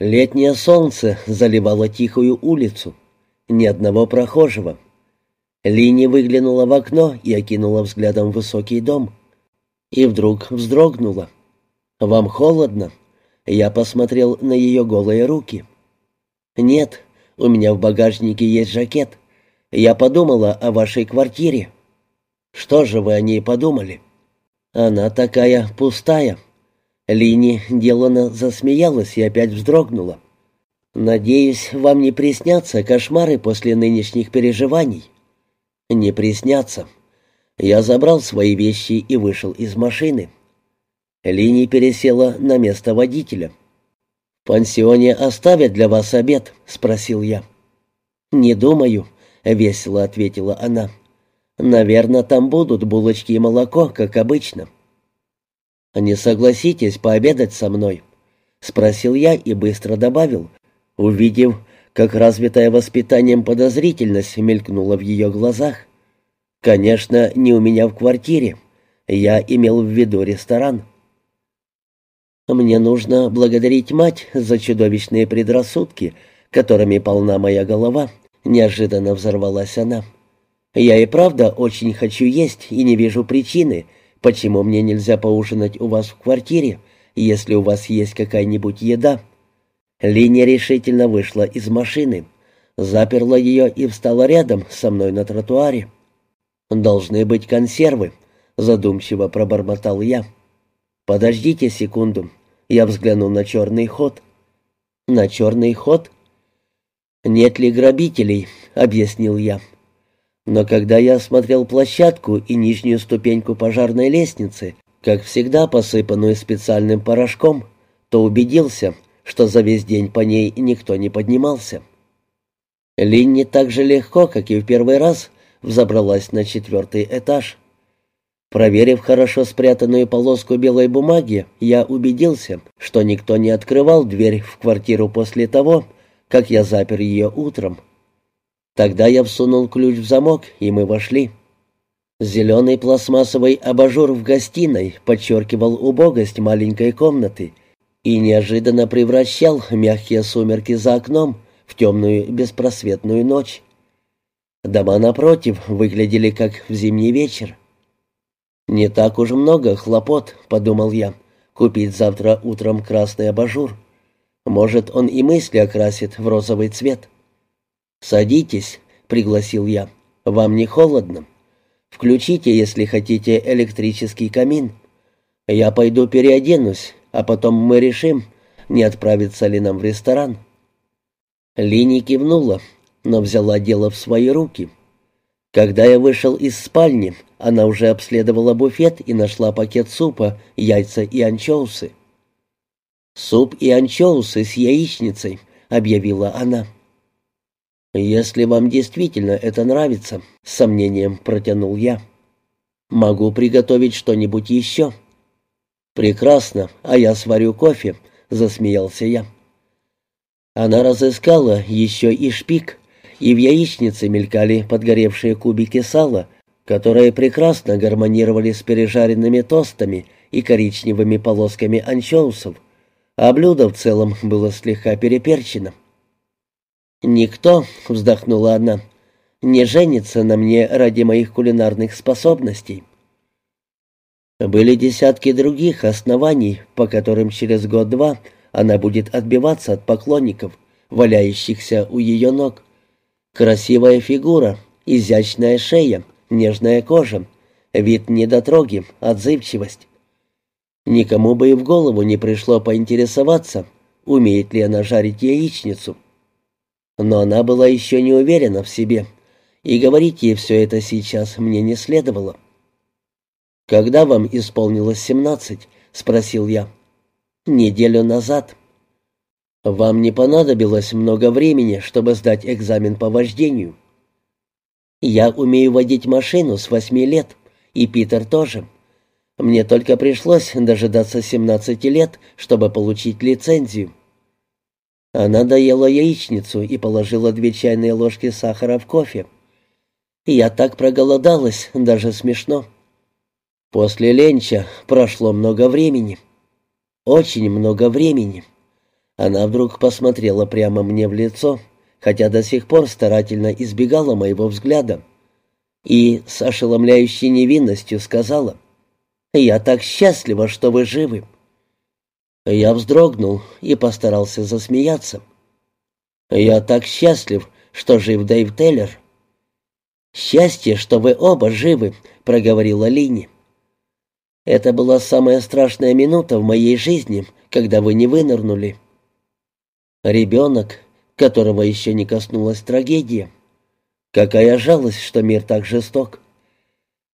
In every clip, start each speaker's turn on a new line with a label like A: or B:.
A: Летнее солнце заливало тихую улицу. Ни одного прохожего. Лини выглянула в окно и окинула взглядом высокий дом. И вдруг вздрогнула. «Вам холодно?» Я посмотрел на ее голые руки. «Нет, у меня в багажнике есть жакет. Я подумала о вашей квартире». «Что же вы о ней подумали?» «Она такая пустая». Лини делано засмеялась и опять вздрогнула. «Надеюсь, вам не приснятся кошмары после нынешних переживаний?» «Не приснятся». Я забрал свои вещи и вышел из машины. Лини пересела на место водителя. «В пансионе оставят для вас обед?» — спросил я. «Не думаю», — весело ответила она. «Наверное, там будут булочки и молоко, как обычно». «Не согласитесь пообедать со мной?» — спросил я и быстро добавил, увидев, как развитая воспитанием подозрительность мелькнула в ее глазах. «Конечно, не у меня в квартире. Я имел в виду ресторан». «Мне нужно благодарить мать за чудовищные предрассудки, которыми полна моя голова», — неожиданно взорвалась она. «Я и правда очень хочу есть и не вижу причины, почему мне нельзя поужинать у вас в квартире, если у вас есть какая-нибудь еда». Линия решительно вышла из машины, заперла ее и встала рядом со мной на тротуаре. «Должны быть консервы», — задумчиво пробормотал я. «Подождите секунду». Я взглянул на черный ход. «На черный ход?» «Нет ли грабителей?» — объяснил я. Но когда я осмотрел площадку и нижнюю ступеньку пожарной лестницы, как всегда посыпанную специальным порошком, то убедился, что за весь день по ней никто не поднимался. Линни так же легко, как и в первый раз, взобралась на четвертый этаж. Проверив хорошо спрятанную полоску белой бумаги, я убедился, что никто не открывал дверь в квартиру после того, как я запер ее утром. Тогда я всунул ключ в замок, и мы вошли. Зеленый пластмассовый абажур в гостиной подчеркивал убогость маленькой комнаты и неожиданно превращал мягкие сумерки за окном в темную беспросветную ночь. Дома напротив выглядели как в зимний вечер. «Не так уж много хлопот», — подумал я, — «купить завтра утром красный абажур. Может, он и мысли окрасит в розовый цвет». «Садитесь», — пригласил я, — «вам не холодно? Включите, если хотите, электрический камин. Я пойду переоденусь, а потом мы решим, не отправиться ли нам в ресторан». Лини кивнула, но взяла дело в свои руки. Когда я вышел из спальни, она уже обследовала буфет и нашла пакет супа, яйца и анчоусы. «Суп и анчоусы с яичницей», — объявила она. «Если вам действительно это нравится», — с сомнением протянул я. «Могу приготовить что-нибудь еще». «Прекрасно, а я сварю кофе», — засмеялся я. Она разыскала еще и шпик, и в яичнице мелькали подгоревшие кубики сала, которые прекрасно гармонировали с пережаренными тостами и коричневыми полосками анчоусов, а блюдо в целом было слегка переперчено. «Никто», — вздохнула она, — «не женится на мне ради моих кулинарных способностей». Были десятки других оснований, по которым через год-два она будет отбиваться от поклонников, валяющихся у ее ног. Красивая фигура, изящная шея, нежная кожа, вид недотроги, отзывчивость. Никому бы и в голову не пришло поинтересоваться, умеет ли она жарить яичницу. Но она была еще не уверена в себе, и говорить ей все это сейчас мне не следовало. «Когда вам исполнилось семнадцать?» — спросил я. «Неделю назад», вам не понадобилось много времени, чтобы сдать экзамен по вождению. Я умею водить машину с восьми лет, и Питер тоже. Мне только пришлось дожидаться семнадцати лет, чтобы получить лицензию. Она доела яичницу и положила две чайные ложки сахара в кофе. Я так проголодалась, даже смешно. После ленча прошло много времени. Очень много времени. Она вдруг посмотрела прямо мне в лицо, хотя до сих пор старательно избегала моего взгляда, и с ошеломляющей невинностью сказала, «Я так счастлива, что вы живы». Я вздрогнул и постарался засмеяться. «Я так счастлив, что жив Дэйв Теллер». «Счастье, что вы оба живы», — проговорила Лини. «Это была самая страшная минута в моей жизни, когда вы не вынырнули». Ребенок, которого еще не коснулась трагедия. Какая жалость, что мир так жесток.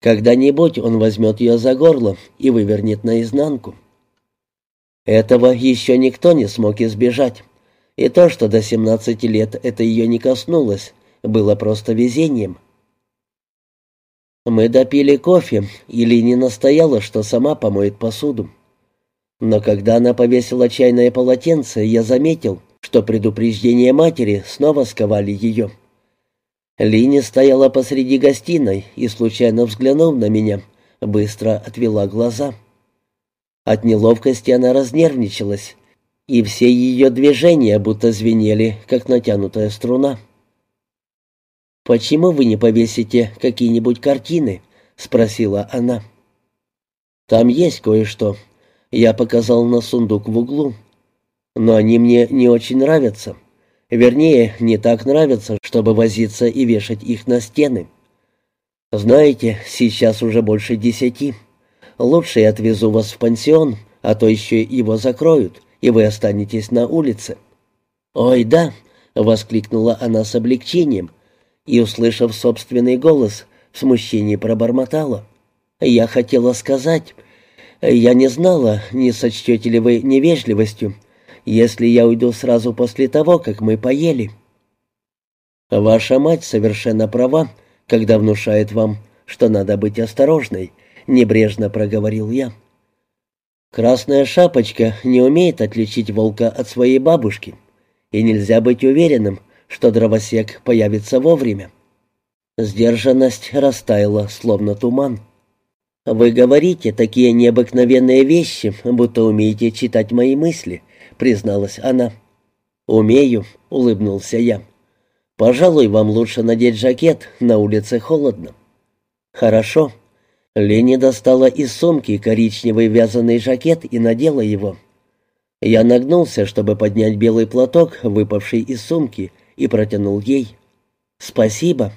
A: Когда-нибудь он возьмет ее за горло и вывернет наизнанку. Этого еще никто не смог избежать. И то, что до 17 лет это ее не коснулось, было просто везением. Мы допили кофе, и Лини настояла, что сама помоет посуду. Но когда она повесила чайное полотенце, я заметил, что предупреждения матери снова сковали ее. Лини стояла посреди гостиной и, случайно взглянув на меня, быстро отвела глаза. От неловкости она разнервничалась, и все ее движения будто звенели, как натянутая струна. «Почему вы не повесите какие-нибудь картины?» — спросила она. «Там есть кое-что. Я показал на сундук в углу. Но они мне не очень нравятся. Вернее, не так нравятся, чтобы возиться и вешать их на стены. Знаете, сейчас уже больше десяти. Лучше я отвезу вас в пансион, а то еще его закроют, и вы останетесь на улице». «Ой, да!» — воскликнула она с облегчением и, услышав собственный голос, в смущении пробормотала. «Я хотела сказать, я не знала, не сочтете ли вы невежливостью, если я уйду сразу после того, как мы поели». «Ваша мать совершенно права, когда внушает вам, что надо быть осторожной», — небрежно проговорил я. «Красная шапочка не умеет отличить волка от своей бабушки, и нельзя быть уверенным, что дровосек появится вовремя». Сдержанность растаяла, словно туман. «Вы говорите такие необыкновенные вещи, будто умеете читать мои мысли», призналась она. «Умею», — улыбнулся я. «Пожалуй, вам лучше надеть жакет, на улице холодно». «Хорошо». Лени достала из сумки коричневый вязаный жакет и надела его. Я нагнулся, чтобы поднять белый платок, выпавший из сумки, и протянул ей. «Спасибо».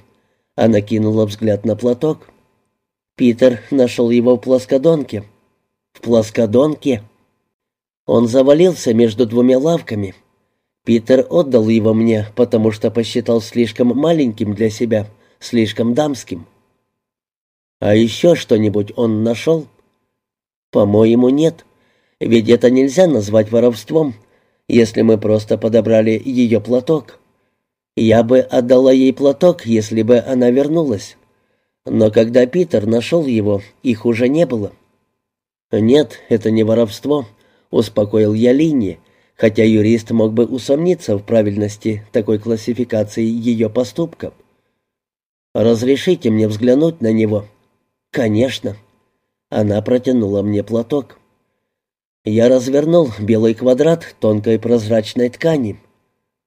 A: Она кинула взгляд на платок. Питер нашел его в плоскодонке. «В плоскодонке?» Он завалился между двумя лавками. Питер отдал его мне, потому что посчитал слишком маленьким для себя, слишком дамским. А еще что-нибудь он нашел? По-моему, нет. Ведь это нельзя назвать воровством, если мы просто подобрали ее платок. Я бы отдала ей платок, если бы она вернулась. Но когда Питер нашел его, их уже не было. Нет, это не воровство успокоил я Линни, хотя юрист мог бы усомниться в правильности такой классификации ее поступков. «Разрешите мне взглянуть на него?» «Конечно». Она протянула мне платок. Я развернул белый квадрат тонкой прозрачной ткани.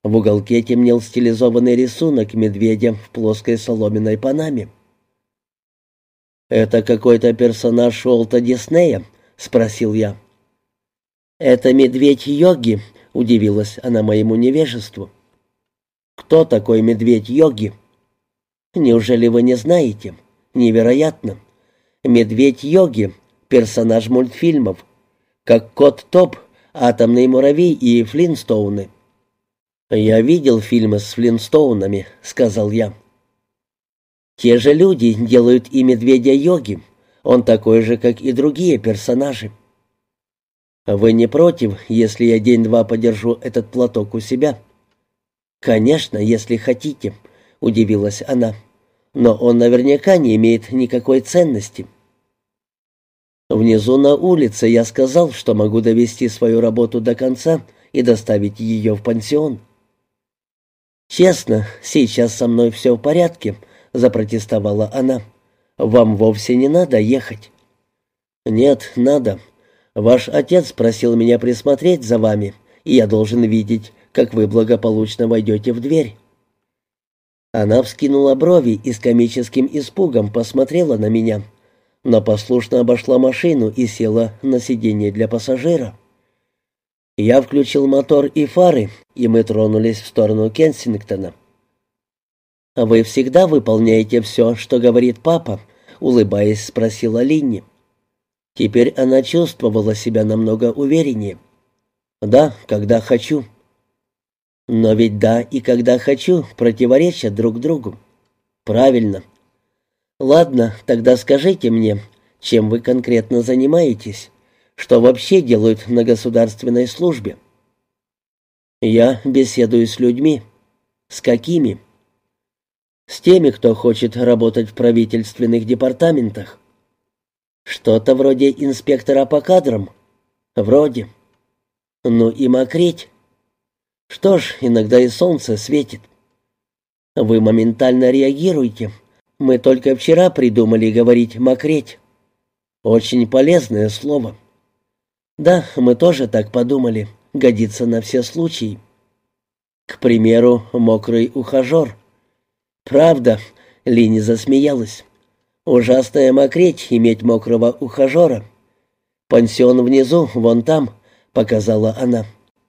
A: В уголке темнел стилизованный рисунок медведя в плоской соломенной панаме. «Это какой-то персонаж Уолта Диснея?» — спросил я. «Это медведь Йоги», — удивилась она моему невежеству. «Кто такой медведь Йоги?» «Неужели вы не знаете? Невероятно. Медведь Йоги — персонаж мультфильмов, как Кот Топ, Атомный муравей и Флинстоуны». «Я видел фильмы с Флинстоунами», — сказал я. «Те же люди делают и медведя Йоги. Он такой же, как и другие персонажи». «Вы не против, если я день-два подержу этот платок у себя?» «Конечно, если хотите», — удивилась она. «Но он наверняка не имеет никакой ценности». Внизу на улице я сказал, что могу довести свою работу до конца и доставить ее в пансион. «Честно, сейчас со мной все в порядке», — запротестовала она. «Вам вовсе не надо ехать». «Нет, надо. Ваш отец просил меня присмотреть за вами, и я должен видеть, как вы благополучно войдете в дверь». Она вскинула брови и с комическим испугом посмотрела на меня, но послушно обошла машину и села на сиденье для пассажира. Я включил мотор и фары, и мы тронулись в сторону Кенсингтона. «Вы всегда выполняете все, что говорит папа?» — улыбаясь, спросила Линни. Теперь она чувствовала себя намного увереннее. «Да, когда хочу». «Но ведь да и когда хочу противоречат друг другу». «Правильно». «Ладно, тогда скажите мне, чем вы конкретно занимаетесь? Что вообще делают на государственной службе?» «Я беседую с людьми». «С какими?» «С теми, кто хочет работать в правительственных департаментах». «Что-то вроде инспектора по кадрам?» «Вроде». «Ну и мокреть?» «Что ж, иногда и солнце светит». «Вы моментально реагируете. Мы только вчера придумали говорить «мокреть». Очень полезное слово». «Да, мы тоже так подумали. Годится на все случаи». «К примеру, мокрый ухажер». «Правда», — Лини засмеялась. Ужасная мокреть иметь мокрого ухажера. Пансион внизу, вон там, показала она.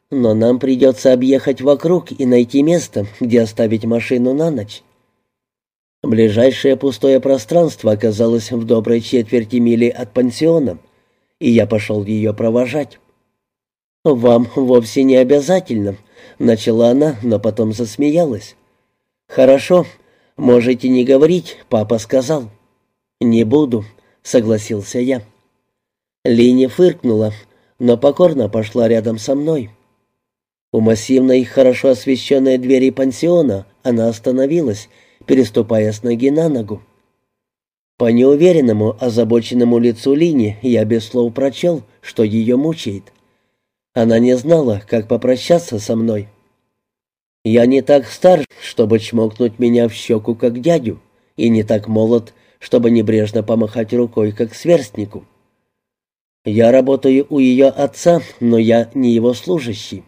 A: Но нам придется объехать вокруг и найти место, где оставить машину на ночь. Ближайшее пустое пространство оказалось в доброй четверти мили от пансиона, и я пошел ее провожать. «Вам вовсе не обязательно», — начала она, но потом засмеялась. «Хорошо, можете не говорить, папа сказал». «Не буду», — согласился я. Линия фыркнула, но покорно пошла рядом со мной. У массивной, хорошо освещенной двери пансиона она остановилась, переступая с ноги на ногу. По неуверенному, озабоченному лицу Лини я без слов прочел, что ее мучает. Она не знала, как попрощаться со мной. Я не так стар, чтобы чмокнуть меня в щеку, как дядю, и не так молод, чтобы небрежно помахать рукой, как сверстнику. Я работаю у ее отца, но я не его служащий.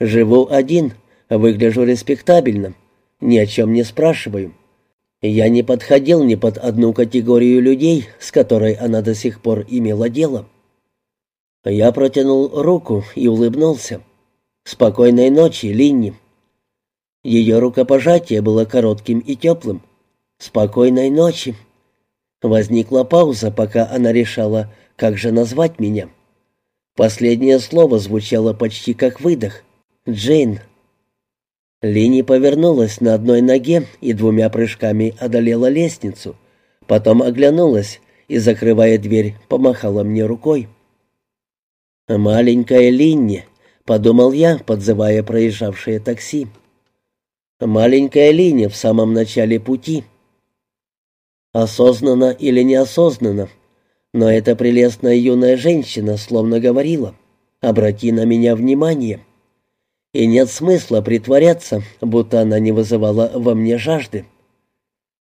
A: Живу один, выгляжу респектабельно, ни о чем не спрашиваю. Я не подходил ни под одну категорию людей, с которой она до сих пор имела дело. Я протянул руку и улыбнулся. «Спокойной ночи, Линни». Ее рукопожатие было коротким и теплым. «Спокойной ночи», Возникла пауза, пока она решала, как же назвать меня. Последнее слово звучало почти как выдох. «Джейн». Лини повернулась на одной ноге и двумя прыжками одолела лестницу. Потом оглянулась и, закрывая дверь, помахала мне рукой. «Маленькая Линни», — подумал я, подзывая проезжавшее такси. «Маленькая Линни в самом начале пути». Осознанно или неосознанно, но эта прелестная юная женщина словно говорила «Обрати на меня внимание». И нет смысла притворяться, будто она не вызывала во мне жажды.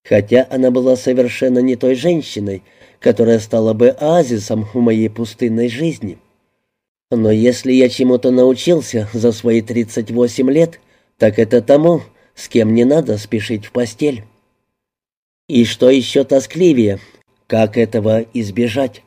A: Хотя она была совершенно не той женщиной, которая стала бы оазисом в моей пустынной жизни. Но если я чему-то научился за свои 38 лет, так это тому, с кем не надо спешить в постель. И что еще тоскливее, как этого избежать?